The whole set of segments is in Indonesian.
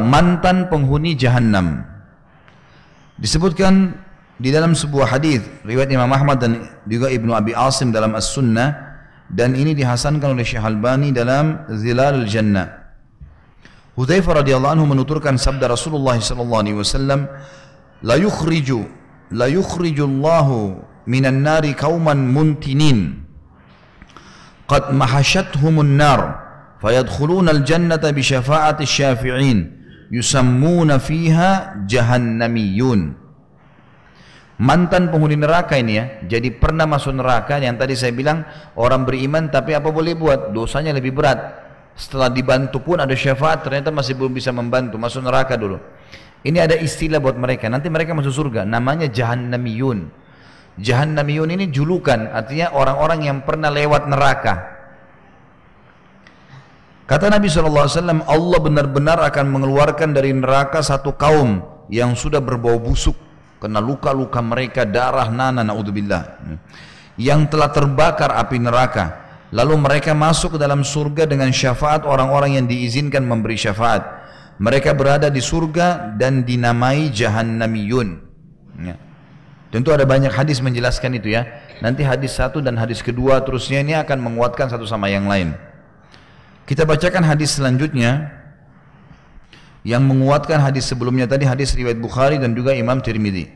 mantan penghuni jahannam. Disebutkan di dalam sebuah hadis riwayat Imam Ahmad dan juga Ibnu Abi Asim dalam As-Sunnah dan ini dihasankan oleh Syekh Albani dalam Zilalul Jannah. Hudzaifah radhiyallahu anhu menuturkan sabda Rasulullah sallallahu alaihi wasallam, "La yukhriju la yukhriju Allahu minan nari kauman muntinin qad mahashathumun nar fayadkhuluna al-jannata bi syafa'ati yusammuna fiha jahannamiyun." mantan penghuni neraka ini ya jadi pernah masuk neraka yang tadi saya bilang orang beriman tapi apa boleh buat? Dosanya lebih berat. Setelah dibantu pun ada syafaat ternyata masih belum bisa membantu masuk neraka dulu. Ini ada istilah buat mereka nanti mereka masuk surga namanya jahannamiyun. Jahannamiyun ini julukan artinya orang-orang yang pernah lewat neraka kata Nabi SAW Allah benar-benar akan mengeluarkan dari neraka satu kaum yang sudah berbau busuk kena luka-luka mereka darah nana naudzubillah. Yang telah terbakar api neraka. Lalu mereka masuk ke dalam surga dengan syafaat orang-orang yang diizinkan memberi syafaat. Mereka berada di surga dan dinamai jahannamiyun. Ya. tentu ada banyak hadis menjelaskan itu ya. Nanti hadis satu dan hadis kedua terusnya ini akan menguatkan satu sama yang lain kita bacakan hadis selanjutnya yang menguatkan hadis sebelumnya tadi hadis riwayat Bukhari dan juga Imam Tirmidzi.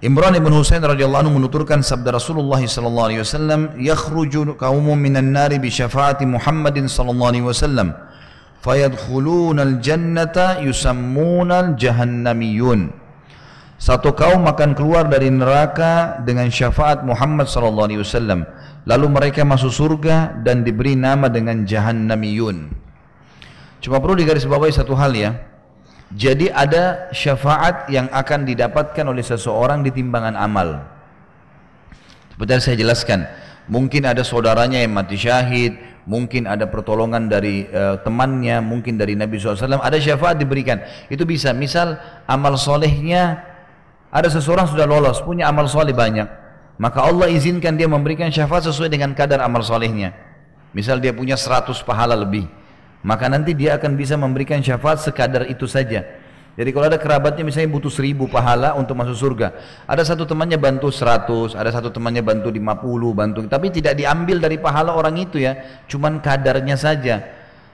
Imran ibn Husain radhiyallahu anhu menuturkan sabda Rasulullah sallallahu alaihi wasallam, "Yakhruju qaumun minan nari bi syafaati Muhammadin sallallahu alaihi wasallam, fayadkhuluna al-jannata yusammuna al-jahannamiyun." Satu kaum akan keluar dari neraka dengan syafaat Muhammad sallallahu alaihi wasallam. Lalu mereka masuk surga dan diberi nama dengan jahannamiyun. Cuma perlu digarisbawahi satu hal ya. Jadi ada syafaat yang akan didapatkan oleh seseorang di timbangan amal. Seperti saya jelaskan, mungkin ada saudaranya yang mati syahid, mungkin ada pertolongan dari uh, temannya, mungkin dari Nabi SAW, ada syafaat diberikan. Itu bisa, misal amal solehnya, ada seseorang sudah lolos, punya amal soleh banyak. Maka Allah izinkan dia memberikan syafaat sesuai dengan kadar amal solehnya. Misal dia punya 100 pahala lebih maka nanti dia akan bisa memberikan syafaat sekadar itu saja. Jadi kalau ada kerabatnya misalnya butuh seribu pahala untuk masuk surga. Ada satu temannya bantu seratus, ada satu temannya bantu lima puluh, bantu. Tapi tidak diambil dari pahala orang itu ya, cuman kadarnya saja.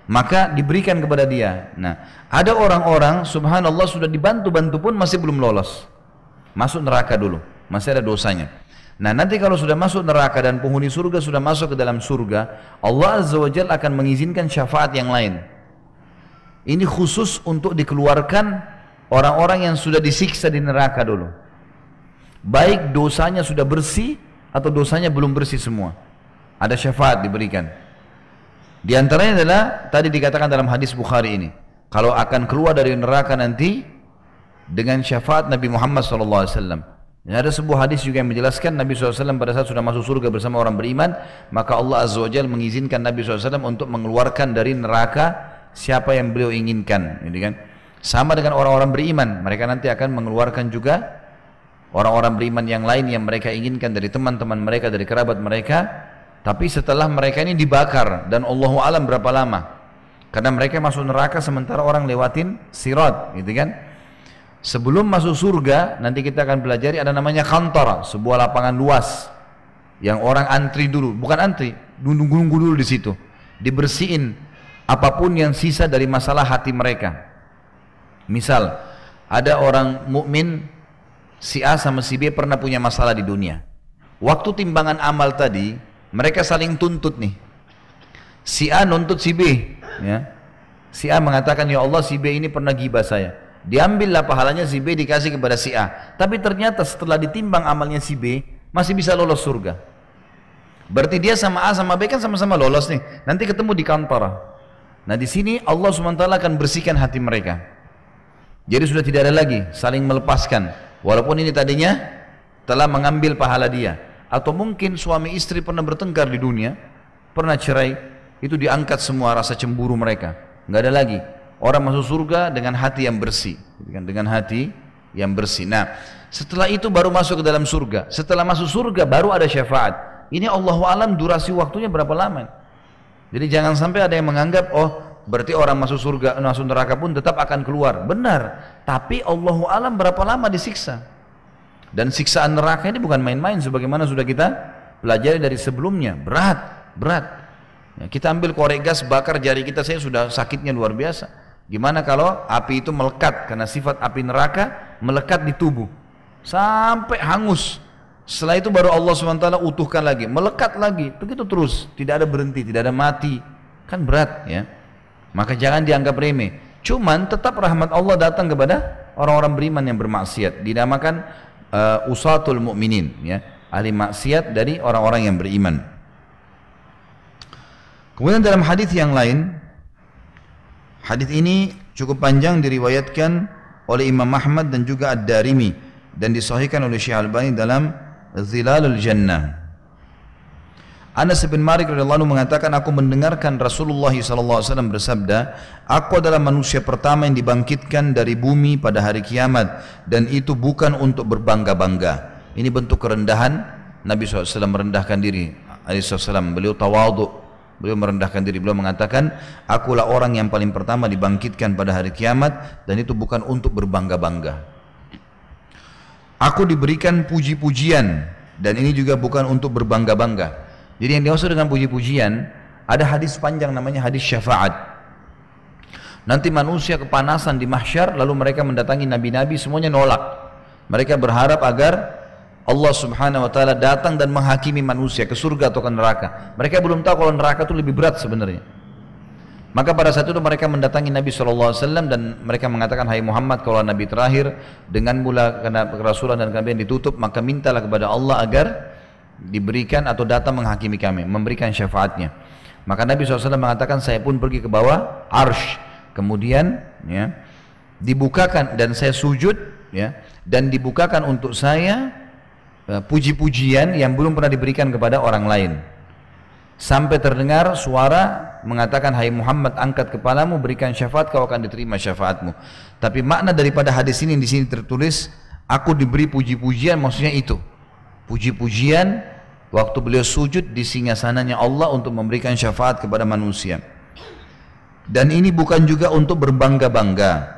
Maka diberikan kepada dia. Nah, ada orang-orang subhanallah sudah dibantu-bantu pun masih belum lolos. Masuk neraka dulu, masih ada dosanya. Nah nanti kalau sudah masuk neraka dan penghuni surga sudah masuk ke dalam surga, Allah Azza wa Jalla akan mengizinkan syafaat yang lain. Ini khusus untuk dikeluarkan orang-orang yang sudah disiksa di neraka dulu. Baik dosanya sudah bersih atau dosanya belum bersih semua. Ada syafaat diberikan. Di antaranya adalah tadi dikatakan dalam hadis Bukhari ini. Kalau akan keluar dari neraka nanti dengan syafaat Nabi Muhammad SAW dan ada sebuah hadis juga yang menjelaskan Nabi SAW pada saat sudah masuk surga bersama orang beriman, maka Allah Azza wa Jalla mengizinkan Nabi SAW untuk mengeluarkan dari neraka siapa yang beliau inginkan. Gitu kan? Sama dengan orang-orang beriman, mereka nanti akan mengeluarkan juga orang-orang beriman yang lain yang mereka inginkan dari teman-teman mereka, dari kerabat mereka. Tapi setelah mereka ini dibakar dan Allah alam berapa lama? Karena mereka masuk neraka sementara orang lewatin sirat, gitu kan? Sebelum masuk surga, nanti kita akan pelajari ada namanya kantor, sebuah lapangan luas yang orang antri dulu, bukan antri, nunggu-nunggu dulu di situ, dibersihin apa pun yang sisa dari masalah hati mereka. Misal, ada orang mukmin si A sama si B pernah punya masalah di dunia. Waktu timbangan amal tadi, mereka saling tuntut nih. Si A nuntut si B, ya. Si A mengatakan, "Ya Allah, si B ini pernah gibah saya." Diambillah pahalanya si B dikasih kepada si A. Tapi ternyata setelah ditimbang amalnya si B, masih bisa lolos surga. Berarti dia sama A sama B kan sama-sama lolos nih. Nanti ketemu di kantor. Nah di sini Allah SWT akan bersihkan hati mereka. Jadi sudah tidak ada lagi saling melepaskan. Walaupun ini tadinya telah mengambil pahala dia. Atau mungkin suami istri pernah bertengkar di dunia, pernah cerai, itu diangkat semua rasa cemburu mereka. Nggak ada lagi. Orang masuk surga dengan hati yang bersih, gitu kan? dengan hati yang bersih. Nah, setelah itu baru masuk ke dalam surga. Setelah masuk surga baru ada syafaat. Ini Allah alam durasi waktunya berapa lama? Jadi jangan sampai ada yang menganggap oh berarti orang masuk surga, masuk neraka pun tetap akan keluar. Benar. Tapi Allah alam berapa lama disiksa? Dan siksaan neraka ini bukan main-main sebagaimana sudah kita pelajari dari sebelumnya. Berat, berat. Ya, kita ambil korek gas bakar jari kita saya sudah sakitnya luar biasa. Gimana kalau api itu melekat karena sifat api neraka melekat di tubuh sampai hangus. Setelah itu baru Allah SWT utuhkan lagi, melekat lagi, begitu terus, tidak ada berhenti, tidak ada mati, kan berat ya. Maka jangan dianggap remeh. Cuman tetap rahmat Allah datang kepada orang-orang beriman yang bermaksiat, dinamakan uh, usatul mukminin ya, ahli maksiat dari orang-orang yang beriman. Kemudian dalam hadis yang lain, hadis ini cukup panjang diriwayatkan oleh Imam Ahmad dan juga Ad-Darimi dan disahihkan oleh Syekh Al-Albani dalam Zilalul Jannah. Anas bin Malik radhiyallahu mengatakan aku mendengarkan Rasulullah alaihi wasallam bersabda, "Aku adalah manusia pertama yang dibangkitkan dari bumi pada hari kiamat dan itu bukan untuk berbangga-bangga." Ini bentuk kerendahan Nabi SAW merendahkan diri. SAW beliau tawadhu, beliau merendahkan diri. Beliau mengatakan, "Akulah orang yang paling pertama dibangkitkan pada hari kiamat dan itu bukan untuk berbangga-bangga." Aku diberikan puji-pujian dan ini juga bukan untuk berbangga-bangga. Jadi yang dimaksud dengan puji-pujian ada hadis panjang namanya hadis syafaat. Nanti manusia kepanasan di mahsyar lalu mereka mendatangi nabi-nabi semuanya nolak. Mereka berharap agar Allah Subhanahu wa taala datang dan menghakimi manusia ke surga atau ke neraka. Mereka belum tahu kalau neraka itu lebih berat sebenarnya. Maka pada saat itu mereka mendatangi Nabi SAW dan mereka mengatakan, Hai Muhammad, kalau Nabi terakhir, dengan mula karena kerasulan dan kami ditutup, maka mintalah kepada Allah agar diberikan atau datang menghakimi kami, memberikan syafaatnya. Maka Nabi SAW mengatakan, saya pun pergi ke bawah arsh. Kemudian ya, dibukakan dan saya sujud ya, dan dibukakan untuk saya puji-pujian yang belum pernah diberikan kepada orang lain. Sampai terdengar suara mengatakan hai Muhammad angkat kepalamu berikan syafaat kau akan diterima syafaatmu. Tapi makna daripada hadis ini di sini tertulis aku diberi puji-pujian maksudnya itu. Puji-pujian waktu beliau sujud di singgasananya Allah untuk memberikan syafaat kepada manusia. Dan ini bukan juga untuk berbangga-bangga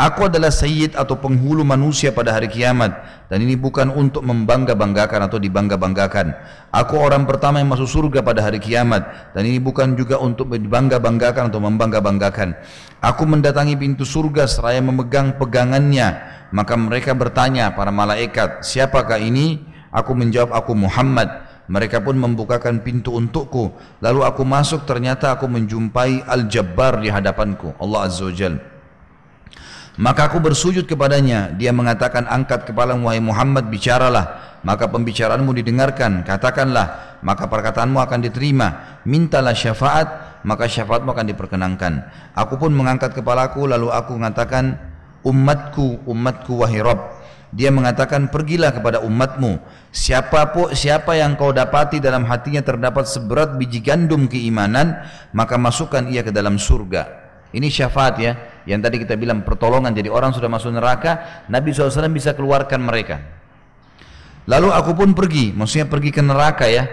Aku adalah sayyid atau penghulu manusia pada hari kiamat dan ini bukan untuk membangga-banggakan atau dibangga-banggakan. Aku orang pertama yang masuk surga pada hari kiamat dan ini bukan juga untuk dibangga-banggakan atau membangga-banggakan. Aku mendatangi pintu surga seraya memegang pegangannya. Maka mereka bertanya para malaikat, "Siapakah ini?" Aku menjawab, "Aku Muhammad." Mereka pun membukakan pintu untukku. Lalu aku masuk ternyata aku menjumpai Al-Jabbar di hadapanku. Allah Azza wa Jalla. Maka aku bersujud kepadanya. Dia mengatakan, angkat kepala wahai Muhammad, bicaralah. Maka pembicaraanmu didengarkan. Katakanlah, maka perkataanmu akan diterima. Mintalah syafaat, maka syafaatmu akan diperkenankan. Aku pun mengangkat kepalaku, lalu aku mengatakan, umatku, umatku wahai Rabb. Dia mengatakan, pergilah kepada umatmu. Siapa pun, siapa yang kau dapati dalam hatinya terdapat seberat biji gandum keimanan, maka masukkan ia ke dalam surga. Ini syafaat ya, yang tadi kita bilang pertolongan. Jadi orang sudah masuk neraka, Nabi SAW bisa keluarkan mereka. Lalu aku pun pergi, maksudnya pergi ke neraka ya.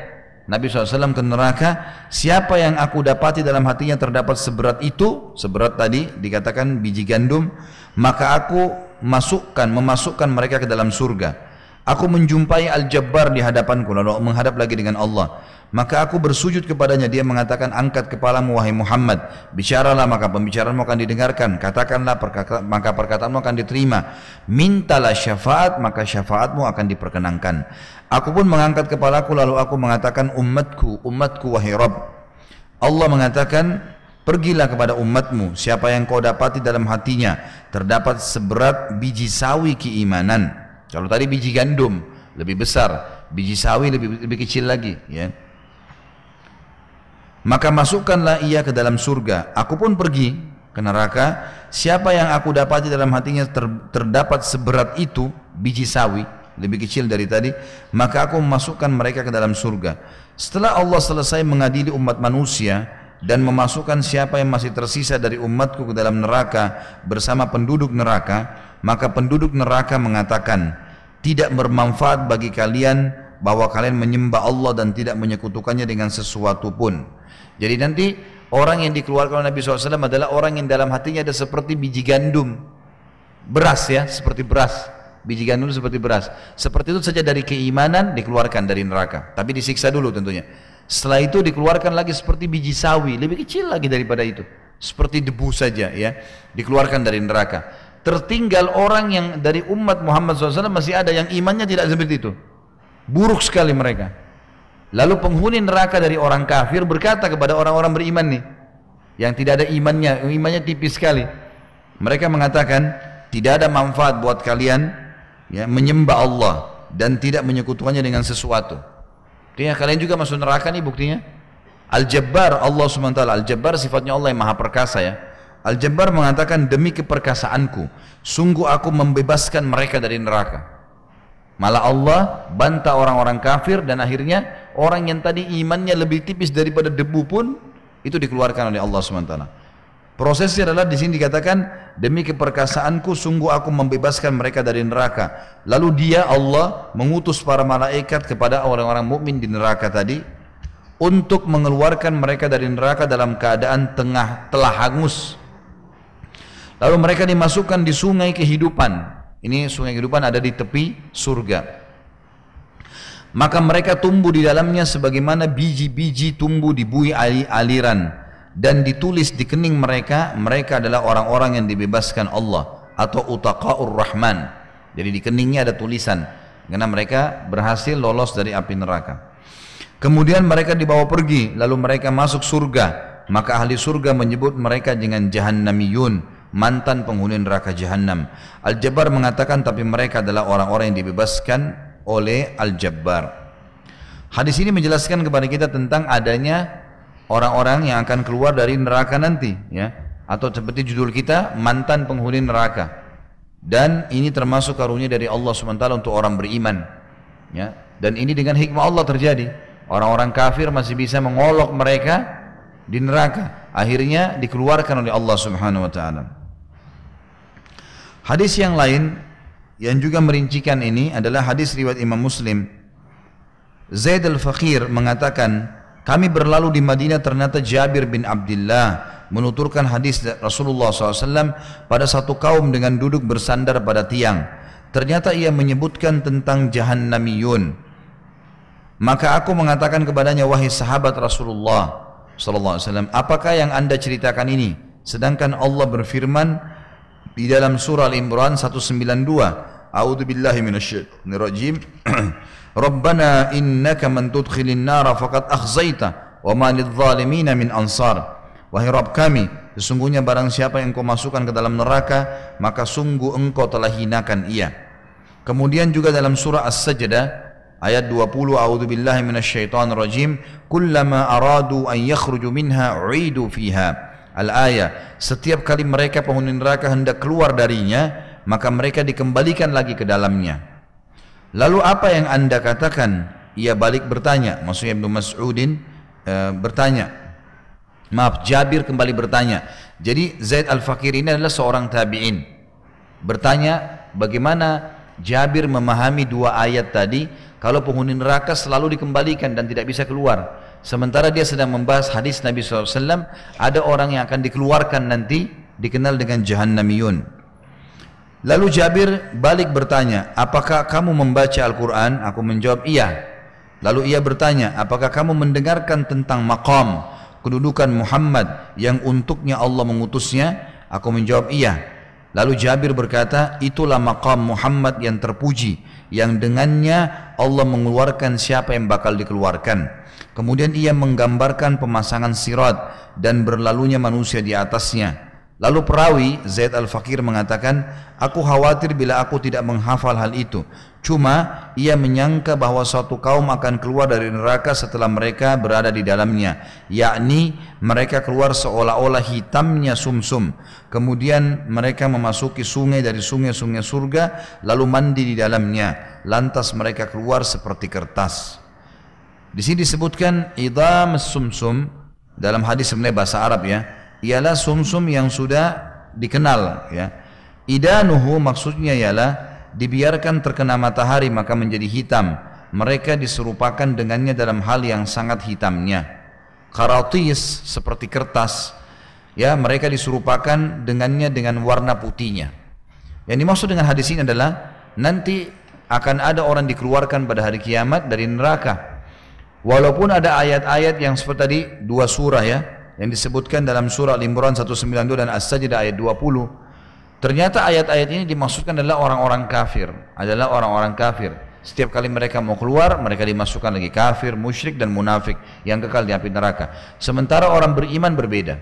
Nabi SAW ke neraka, siapa yang aku dapati dalam hatinya terdapat seberat itu, seberat tadi dikatakan biji gandum, maka aku masukkan, memasukkan mereka ke dalam surga. Aku menjumpai Al-Jabbar di hadapanku, lalu menghadap lagi dengan Allah. Maka aku bersujud kepadanya. Dia mengatakan, angkat kepalamu wahai Muhammad. Bicaralah maka pembicaraanmu akan didengarkan. Katakanlah perkata, maka perkataanmu akan diterima. Mintalah syafaat maka syafaatmu akan diperkenankan. Aku pun mengangkat kepalaku lalu aku mengatakan umatku, umatku wahai Rabb. Allah mengatakan, Pergilah kepada umatmu, siapa yang kau dapati dalam hatinya terdapat seberat biji sawi keimanan. Kalau tadi biji gandum lebih besar, biji sawi lebih lebih kecil lagi, ya maka masukkanlah ia ke dalam surga. Aku pun pergi ke neraka. Siapa yang aku dapati dalam hatinya ter, terdapat seberat itu biji sawi lebih kecil dari tadi, maka aku memasukkan mereka ke dalam surga. Setelah Allah selesai mengadili umat manusia dan memasukkan siapa yang masih tersisa dari umatku ke dalam neraka bersama penduduk neraka, maka penduduk neraka mengatakan, tidak bermanfaat bagi kalian bahwa kalian menyembah Allah dan tidak menyekutukannya dengan sesuatu pun. Jadi nanti orang yang dikeluarkan oleh Nabi SAW adalah orang yang dalam hatinya ada seperti biji gandum. Beras ya, seperti beras. Biji gandum seperti beras. Seperti itu saja dari keimanan dikeluarkan dari neraka. Tapi disiksa dulu tentunya. Setelah itu dikeluarkan lagi seperti biji sawi, lebih kecil lagi daripada itu. Seperti debu saja ya, dikeluarkan dari neraka. Tertinggal orang yang dari umat Muhammad SAW masih ada yang imannya tidak seperti itu. Buruk sekali mereka. Lalu penghuni neraka dari orang kafir berkata kepada orang-orang beriman nih, yang tidak ada imannya, imannya tipis sekali. Mereka mengatakan, tidak ada manfaat buat kalian ya, menyembah Allah dan tidak menyekutukannya dengan sesuatu. Artinya kalian juga masuk neraka nih buktinya. Al-Jabbar Allah SWT Al-Jabbar sifatnya Allah yang maha perkasa ya Al-Jabbar mengatakan demi keperkasaanku Sungguh aku membebaskan mereka dari neraka Malah Allah bantah orang-orang kafir dan akhirnya orang yang tadi imannya lebih tipis daripada debu pun itu dikeluarkan oleh Allah SWT. Prosesnya adalah di sini dikatakan demi keperkasaanku sungguh aku membebaskan mereka dari neraka. Lalu dia Allah mengutus para malaikat kepada orang-orang mukmin di neraka tadi untuk mengeluarkan mereka dari neraka dalam keadaan tengah telah hangus. Lalu mereka dimasukkan di sungai kehidupan. Ini sungai kehidupan ada di tepi surga. Maka mereka tumbuh di dalamnya sebagaimana biji-biji tumbuh di bui aliran. Dan ditulis di kening mereka mereka adalah orang-orang yang dibebaskan Allah atau utaqaur rahman. Jadi di keningnya ada tulisan. Karena mereka berhasil lolos dari api neraka. Kemudian mereka dibawa pergi lalu mereka masuk surga. Maka ahli surga menyebut mereka dengan jahannamiyun mantan penghuni neraka jahannam. Al-Jabbar mengatakan tapi mereka adalah orang-orang yang dibebaskan oleh Al-Jabbar. Hadis ini menjelaskan kepada kita tentang adanya orang-orang yang akan keluar dari neraka nanti ya. Atau seperti judul kita mantan penghuni neraka. Dan ini termasuk karunia dari Allah SWT untuk orang beriman ya. Dan ini dengan hikmah Allah terjadi. Orang-orang kafir masih bisa mengolok mereka di neraka akhirnya dikeluarkan oleh Allah Subhanahu wa taala hadis yang lain yang juga merincikan ini adalah hadis riwayat Imam Muslim Zaid al-Fakir mengatakan kami berlalu di Madinah ternyata Jabir bin Abdullah menuturkan hadis Rasulullah SAW pada satu kaum dengan duduk bersandar pada tiang. Ternyata ia menyebutkan tentang jahannamiyun. Maka aku mengatakan kepadanya, wahai sahabat Rasulullah SAW, apakah yang anda ceritakan ini? Sedangkan Allah berfirman di dalam surah Al-Imran 192, A'udzu billahi minasyaitonir rajim. Rabbana innaka man tudkhilin nara faqad akhzaita wa ma lidh-dhalimin min ansar. Wahai Rabb kami, sesungguhnya barang siapa yang kau masukkan ke dalam neraka, maka sungguh engkau telah hinakan ia. Kemudian juga dalam surah As-Sajdah ayat 20 A'udzu billahi minasyaitonir rajim, kullama aradu an yakhruju minha uidu fiha. Al-ayah, setiap kali mereka penghuni neraka hendak keluar darinya, maka mereka dikembalikan lagi ke dalamnya. Lalu apa yang anda katakan? Ia balik bertanya. Maksudnya Ibnu Mas'udin e, bertanya. Maaf, Jabir kembali bertanya. Jadi Zaid Al-Fakir ini adalah seorang tabi'in. Bertanya bagaimana Jabir memahami dua ayat tadi kalau penghuni neraka selalu dikembalikan dan tidak bisa keluar. Sementara dia sedang membahas hadis Nabi SAW, ada orang yang akan dikeluarkan nanti dikenal dengan Jahannamiyun. Lalu Jabir balik bertanya, apakah kamu membaca Al-Quran? Aku menjawab, iya. Lalu ia bertanya, apakah kamu mendengarkan tentang maqam, kedudukan Muhammad yang untuknya Allah mengutusnya? Aku menjawab, iya. Lalu Jabir berkata, itulah maqam Muhammad yang terpuji, yang dengannya Allah mengeluarkan siapa yang bakal dikeluarkan. Kemudian ia menggambarkan pemasangan sirat dan berlalunya manusia di atasnya. Lalu perawi Zaid Al-Fakir mengatakan, aku khawatir bila aku tidak menghafal hal itu. Cuma ia menyangka bahwa suatu kaum akan keluar dari neraka setelah mereka berada di dalamnya. Yakni mereka keluar seolah-olah hitamnya sumsum. Kemudian mereka memasuki sungai dari sungai-sungai surga lalu mandi di dalamnya. Lantas mereka keluar seperti kertas. Di sini disebutkan idam sumsum dalam hadis sebenarnya bahasa Arab ya ialah sumsum yang sudah dikenal ya. Idanuhu maksudnya ialah dibiarkan terkena matahari maka menjadi hitam. Mereka diserupakan dengannya dalam hal yang sangat hitamnya. karatis seperti kertas ya mereka diserupakan dengannya dengan warna putihnya yang dimaksud dengan hadis ini adalah nanti akan ada orang dikeluarkan pada hari kiamat dari neraka walaupun ada ayat-ayat yang seperti tadi dua surah ya yang disebutkan dalam surah Al-Imran 192 dan As-Sajdah ayat 20 ternyata ayat-ayat ini dimaksudkan adalah orang-orang kafir adalah orang-orang kafir setiap kali mereka mau keluar, mereka dimasukkan lagi kafir, musyrik dan munafik yang kekal di api neraka. Sementara orang beriman berbeda.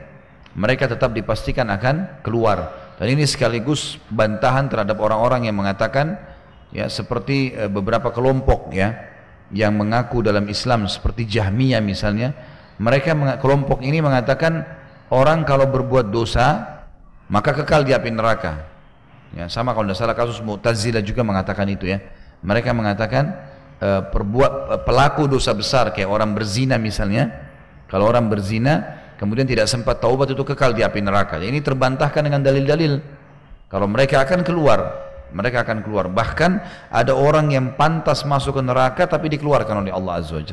Mereka tetap dipastikan akan keluar. Dan ini sekaligus bantahan terhadap orang-orang yang mengatakan ya seperti e, beberapa kelompok ya yang mengaku dalam Islam seperti Jahmiyah misalnya, mereka kelompok ini mengatakan orang kalau berbuat dosa maka kekal di api neraka. Ya, sama kalau tidak salah kasus Mu'tazilah juga mengatakan itu ya. Mereka mengatakan uh, perbuat uh, pelaku dosa besar kayak orang berzina misalnya. Kalau orang berzina kemudian tidak sempat taubat itu kekal di api neraka. Ini terbantahkan dengan dalil-dalil. Kalau mereka akan keluar, mereka akan keluar. Bahkan ada orang yang pantas masuk ke neraka tapi dikeluarkan oleh Allah Azza wa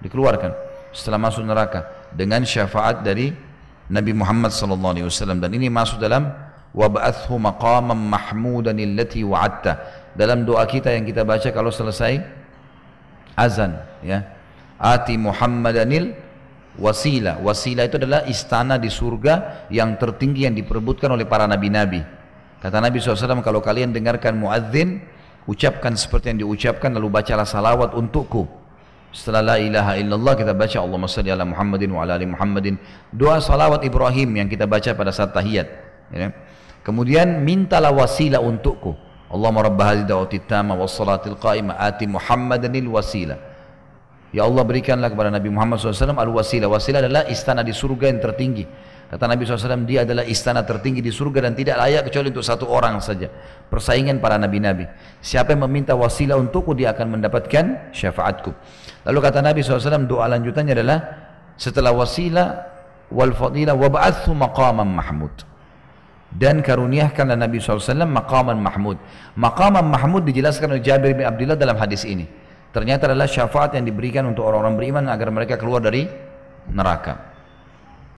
Dikeluarkan setelah masuk neraka dengan syafaat dari Nabi Muhammad sallallahu alaihi wasallam. Dan ini masuk dalam wab'athu maqaman mahmudan allati wa'adta. Dalam doa kita yang kita baca kalau selesai azan ya. Ati muhammadanil wasila. Wasila itu adalah istana di surga yang tertinggi yang diperebutkan oleh para nabi-nabi. Kata Nabi SAW kalau kalian dengarkan muadzin ucapkan seperti yang diucapkan lalu bacalah salawat untukku setelah la ilaha illallah kita baca Allahumma salli ala Muhammadin wa ala ali Muhammadin doa salawat Ibrahim yang kita baca pada saat tahiyat ya. kemudian mintalah wasilah untukku Allahumma rabb hadhihi da'wati tamma was salatil qa'imah ati Muhammadanil wasilah. Ya Allah berikanlah kepada Nabi Muhammad SAW al-wasilah. Wasilah adalah istana di surga yang tertinggi. Kata Nabi SAW, dia adalah istana tertinggi di surga dan tidak layak kecuali untuk satu orang saja. Persaingan para nabi-nabi. Siapa yang meminta wasilah untukku, dia akan mendapatkan syafaatku. Lalu kata Nabi SAW, doa lanjutannya adalah, setelah wasilah wal fadilah wa ba'athu maqaman mahmud dan karuniakanlah Nabi SAW maqaman mahmud maqaman mahmud dijelaskan oleh Jabir bin Abdullah dalam hadis ini ternyata adalah syafaat yang diberikan untuk orang-orang beriman agar mereka keluar dari neraka